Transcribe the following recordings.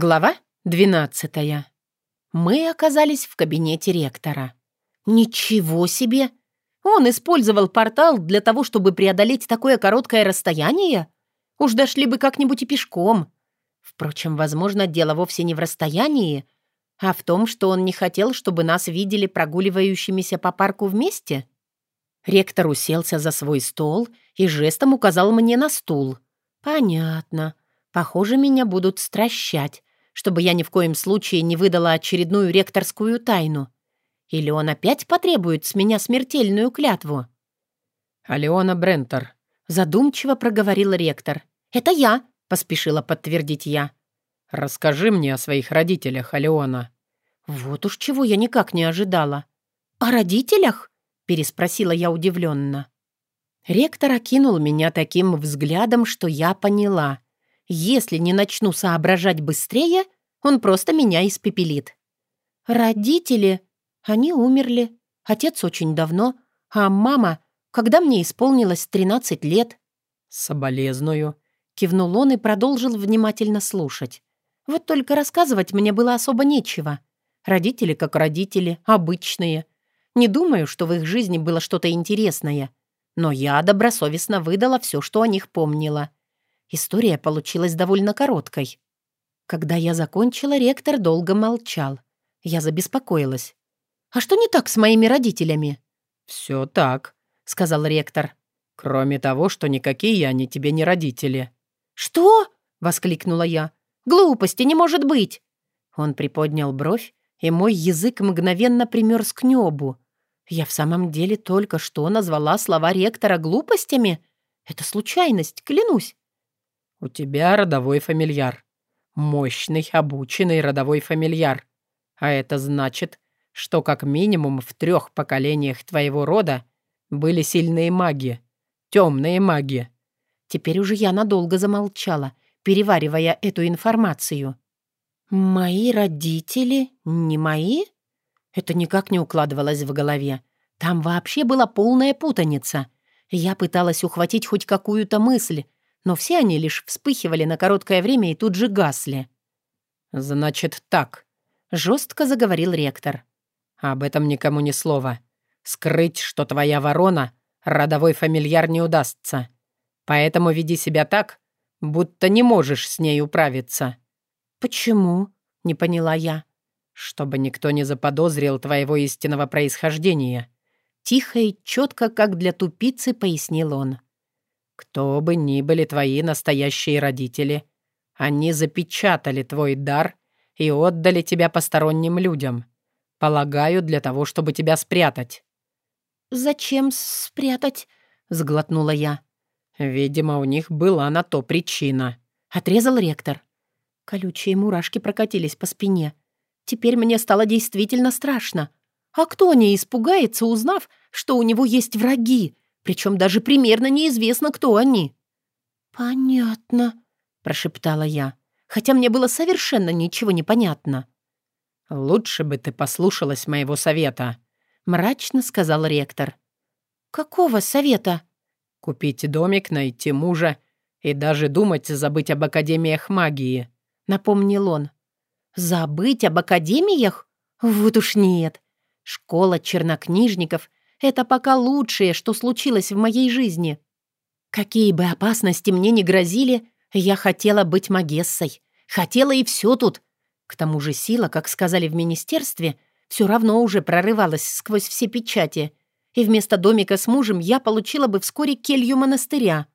Глава 12. Мы оказались в кабинете ректора. Ничего себе! Он использовал портал для того, чтобы преодолеть такое короткое расстояние? Уж дошли бы как-нибудь и пешком. Впрочем, возможно, дело вовсе не в расстоянии, а в том, что он не хотел, чтобы нас видели прогуливающимися по парку вместе. Ректор уселся за свой стол и жестом указал мне на стул. «Понятно. Похоже, меня будут стращать, чтобы я ни в коем случае не выдала очередную ректорскую тайну. Или он опять потребует с меня смертельную клятву?» «Алеона Брентер», — задумчиво проговорил ректор. «Это я», — поспешила подтвердить я. «Расскажи мне о своих родителях, Алеона». Вот уж чего я никак не ожидала. «О родителях?» — переспросила я удивленно. Ректор окинул меня таким взглядом, что я поняла. Если не начну соображать быстрее, он просто меня испепелит. Родители, они умерли. Отец очень давно, а мама, когда мне исполнилось 13 лет. «Соболезную», — кивнул он и продолжил внимательно слушать. Вот только рассказывать мне было особо нечего. Родители как родители, обычные. Не думаю, что в их жизни было что-то интересное. Но я добросовестно выдала все, что о них помнила. История получилась довольно короткой. Когда я закончила, ректор долго молчал. Я забеспокоилась. «А что не так с моими родителями?» «Все так», — сказал ректор. «Кроме того, что никакие они тебе не родители». «Что?» — воскликнула я. «Глупости не может быть!» Он приподнял бровь, и мой язык мгновенно примерз к небу. Я в самом деле только что назвала слова ректора глупостями? Это случайность, клянусь. «У тебя родовой фамильяр. Мощный, обученный родовой фамильяр. А это значит, что как минимум в трех поколениях твоего рода были сильные маги. Темные маги». Теперь уже я надолго замолчала, переваривая эту информацию. «Мои родители не мои?» Это никак не укладывалось в голове. Там вообще была полная путаница. Я пыталась ухватить хоть какую-то мысль, но все они лишь вспыхивали на короткое время и тут же гасли. «Значит так», — жестко заговорил ректор. «Об этом никому ни слова. Скрыть, что твоя ворона — родовой фамильяр не удастся. Поэтому веди себя так, будто не можешь с ней управиться». «Почему?» — не поняла я. «Чтобы никто не заподозрил твоего истинного происхождения». Тихо и четко, как для тупицы, пояснил он. Кто бы ни были твои настоящие родители, они запечатали твой дар и отдали тебя посторонним людям. Полагаю, для того, чтобы тебя спрятать». «Зачем спрятать?» — сглотнула я. «Видимо, у них была на то причина», — отрезал ректор. Колючие мурашки прокатились по спине. Теперь мне стало действительно страшно. А кто не испугается, узнав, что у него есть враги, причем даже примерно неизвестно, кто они». «Понятно», — прошептала я, хотя мне было совершенно ничего не понятно. «Лучше бы ты послушалась моего совета», — мрачно сказал ректор. «Какого совета?» «Купить домик, найти мужа и даже думать забыть об академиях магии», — напомнил он. «Забыть об академиях? Вот уж нет. Школа чернокнижников это пока лучшее, что случилось в моей жизни. Какие бы опасности мне ни грозили, я хотела быть Магессой. Хотела и все тут. К тому же сила, как сказали в министерстве, все равно уже прорывалась сквозь все печати, и вместо домика с мужем я получила бы вскоре келью монастыря.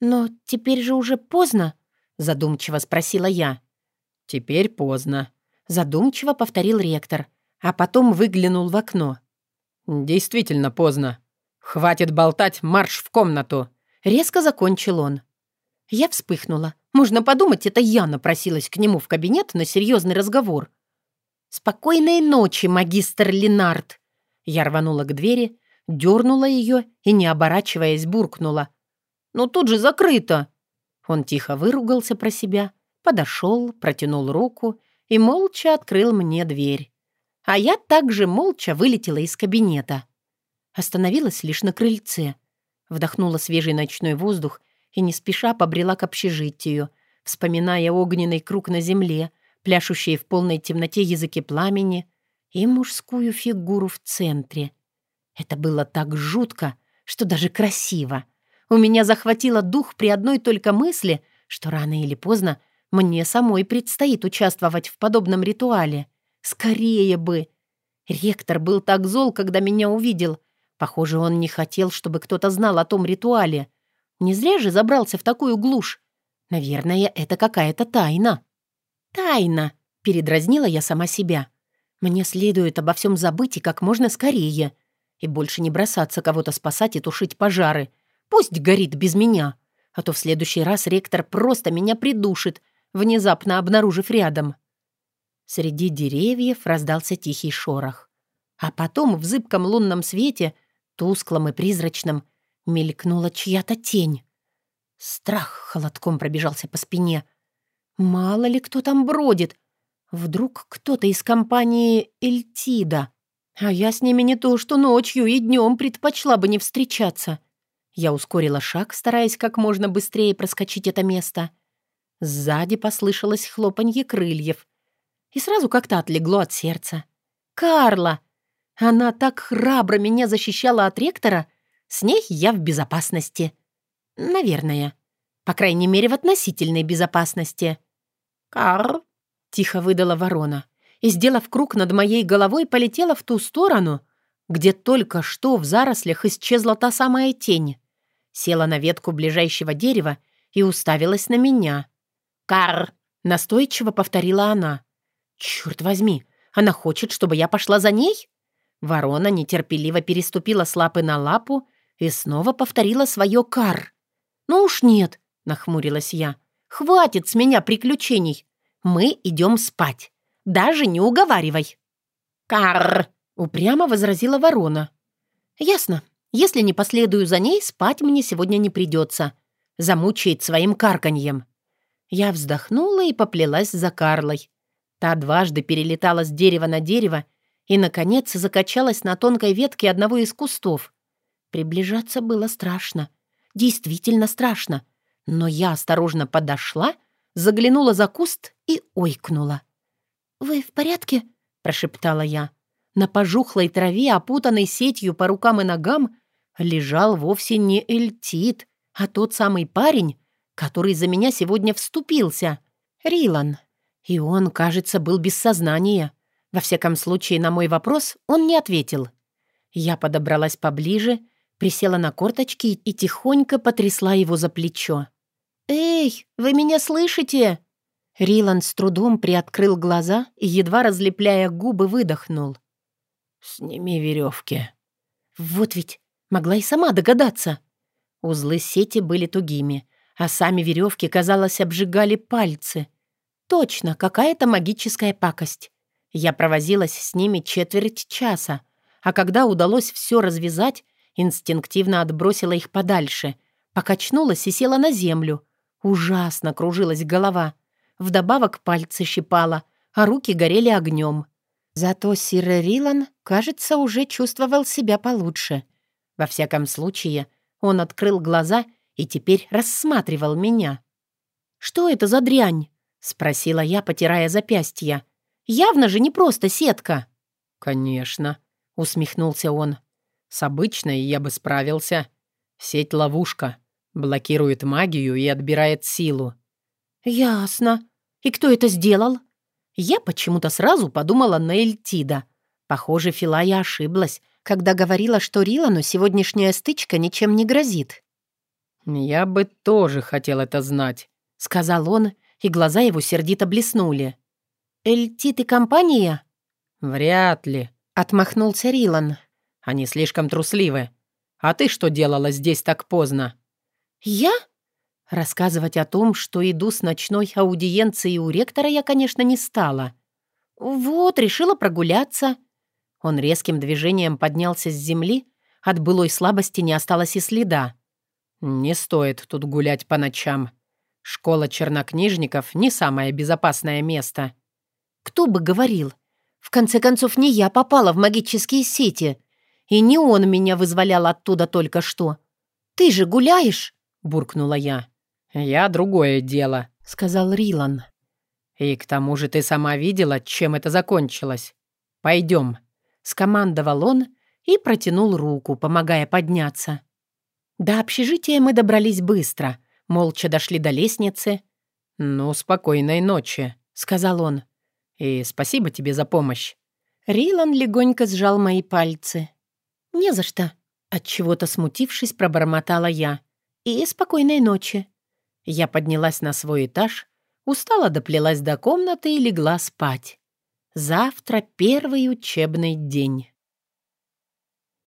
«Но теперь же уже поздно», — задумчиво спросила я. «Теперь поздно», — задумчиво повторил ректор, а потом выглянул в окно. «Действительно поздно. Хватит болтать, марш в комнату!» Резко закончил он. Я вспыхнула. Можно подумать, это я напросилась к нему в кабинет на серьезный разговор. «Спокойной ночи, магистр Ленард!» Я рванула к двери, дернула ее и, не оборачиваясь, буркнула. «Ну тут же закрыто!» Он тихо выругался про себя, подошел, протянул руку и молча открыл мне дверь. А я также молча вылетела из кабинета. Остановилась лишь на крыльце. Вдохнула свежий ночной воздух и не спеша побрела к общежитию, вспоминая огненный круг на земле, пляшущие в полной темноте языки пламени и мужскую фигуру в центре. Это было так жутко, что даже красиво. У меня захватило дух при одной только мысли, что рано или поздно мне самой предстоит участвовать в подобном ритуале. Скорее бы! Ректор был так зол, когда меня увидел. Похоже, он не хотел, чтобы кто-то знал о том ритуале. Не зря же забрался в такую глушь. Наверное, это какая-то тайна. «Тайна!» — передразнила я сама себя. «Мне следует обо всем забыть и как можно скорее. И больше не бросаться кого-то спасать и тушить пожары. Пусть горит без меня. А то в следующий раз ректор просто меня придушит, внезапно обнаружив рядом». Среди деревьев раздался тихий шорох. А потом в зыбком лунном свете, тусклом и призрачном, мелькнула чья-то тень. Страх холодком пробежался по спине. Мало ли кто там бродит. Вдруг кто-то из компании Эльтида. А я с ними не то, что ночью и днем предпочла бы не встречаться. Я ускорила шаг, стараясь как можно быстрее проскочить это место. Сзади послышалось хлопанье крыльев. И сразу как-то отлегло от сердца. «Карла! Она так храбро меня защищала от ректора. С ней я в безопасности». «Наверное. По крайней мере, в относительной безопасности». «Кар», — тихо выдала ворона, и, сделав круг над моей головой, полетела в ту сторону, где только что в зарослях исчезла та самая тень. Села на ветку ближайшего дерева и уставилась на меня. «Кар!» — настойчиво повторила она. «Черт возьми, она хочет, чтобы я пошла за ней?» Ворона нетерпеливо переступила с лапы на лапу и снова повторила свое «кар». «Ну уж нет», — нахмурилась я. «Хватит с меня приключений. Мы идем спать. Даже не уговаривай». «Карр!» — упрямо возразила ворона. «Ясно. Если не последую за ней, спать мне сегодня не придется. Замучает своим карканьем». Я вздохнула и поплелась за Карлой. Та дважды перелетала с дерева на дерево и, наконец, закачалась на тонкой ветке одного из кустов. Приближаться было страшно действительно страшно. Но я осторожно подошла, заглянула за куст и ойкнула. «Вы в порядке?» — прошептала я. На пожухлой траве, опутанной сетью по рукам и ногам, лежал вовсе не Эльтит, а тот самый парень, который за меня сегодня вступился. Рилан. И он, кажется, был без сознания. Во всяком случае, на мой вопрос он не ответил. Я подобралась поближе присела на корточки и тихонько потрясла его за плечо. «Эй, вы меня слышите?» Рилан с трудом приоткрыл глаза и, едва разлепляя губы, выдохнул. «Сними веревки». Вот ведь могла и сама догадаться. Узлы сети были тугими, а сами веревки, казалось, обжигали пальцы. Точно, какая-то магическая пакость. Я провозилась с ними четверть часа, а когда удалось все развязать, Инстинктивно отбросила их подальше, покачнулась и села на землю. Ужасно кружилась голова. Вдобавок пальцы щипала, а руки горели огнем. Зато Сир Рилан, кажется, уже чувствовал себя получше. Во всяком случае, он открыл глаза и теперь рассматривал меня. «Что это за дрянь?» — спросила я, потирая запястья. «Явно же не просто сетка». «Конечно», — усмехнулся он. С обычной я бы справился. Сеть-ловушка. Блокирует магию и отбирает силу. «Ясно. И кто это сделал?» Я почему-то сразу подумала на Эльтида. Похоже, Филая ошиблась, когда говорила, что Рилану сегодняшняя стычка ничем не грозит. «Я бы тоже хотел это знать», — сказал он, и глаза его сердито блеснули. «Эльтит и компания?» «Вряд ли», — отмахнулся Рилан. Они слишком трусливы. А ты что делала здесь так поздно?» «Я?» Рассказывать о том, что иду с ночной аудиенции у ректора, я, конечно, не стала. «Вот, решила прогуляться». Он резким движением поднялся с земли, от былой слабости не осталось и следа. «Не стоит тут гулять по ночам. Школа чернокнижников — не самое безопасное место». «Кто бы говорил? В конце концов, не я попала в магические сети. И не он меня вызволял оттуда только что. «Ты же гуляешь?» — буркнула я. «Я другое дело», — сказал Рилан. «И к тому же ты сама видела, чем это закончилось. Пойдем», — скомандовал он и протянул руку, помогая подняться. До общежития мы добрались быстро, молча дошли до лестницы. «Ну, спокойной ночи», — сказал он. «И спасибо тебе за помощь». Рилан легонько сжал мои пальцы. «Не за что», — отчего-то смутившись, пробормотала я. «И спокойной ночи». Я поднялась на свой этаж, устала доплелась до комнаты и легла спать. Завтра первый учебный день.